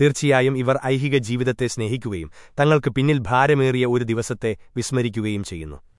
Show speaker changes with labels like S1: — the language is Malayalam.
S1: തീർച്ചയായും ഇവർ ഐഹിക ജീവിതത്തെ സ്നേഹിക്കുകയും തങ്ങൾക്ക് പിന്നിൽ ഭാരമേറിയ ഒരു ദിവസത്തെ വിസ്മരിക്കുകയും ചെയ്യുന്നു.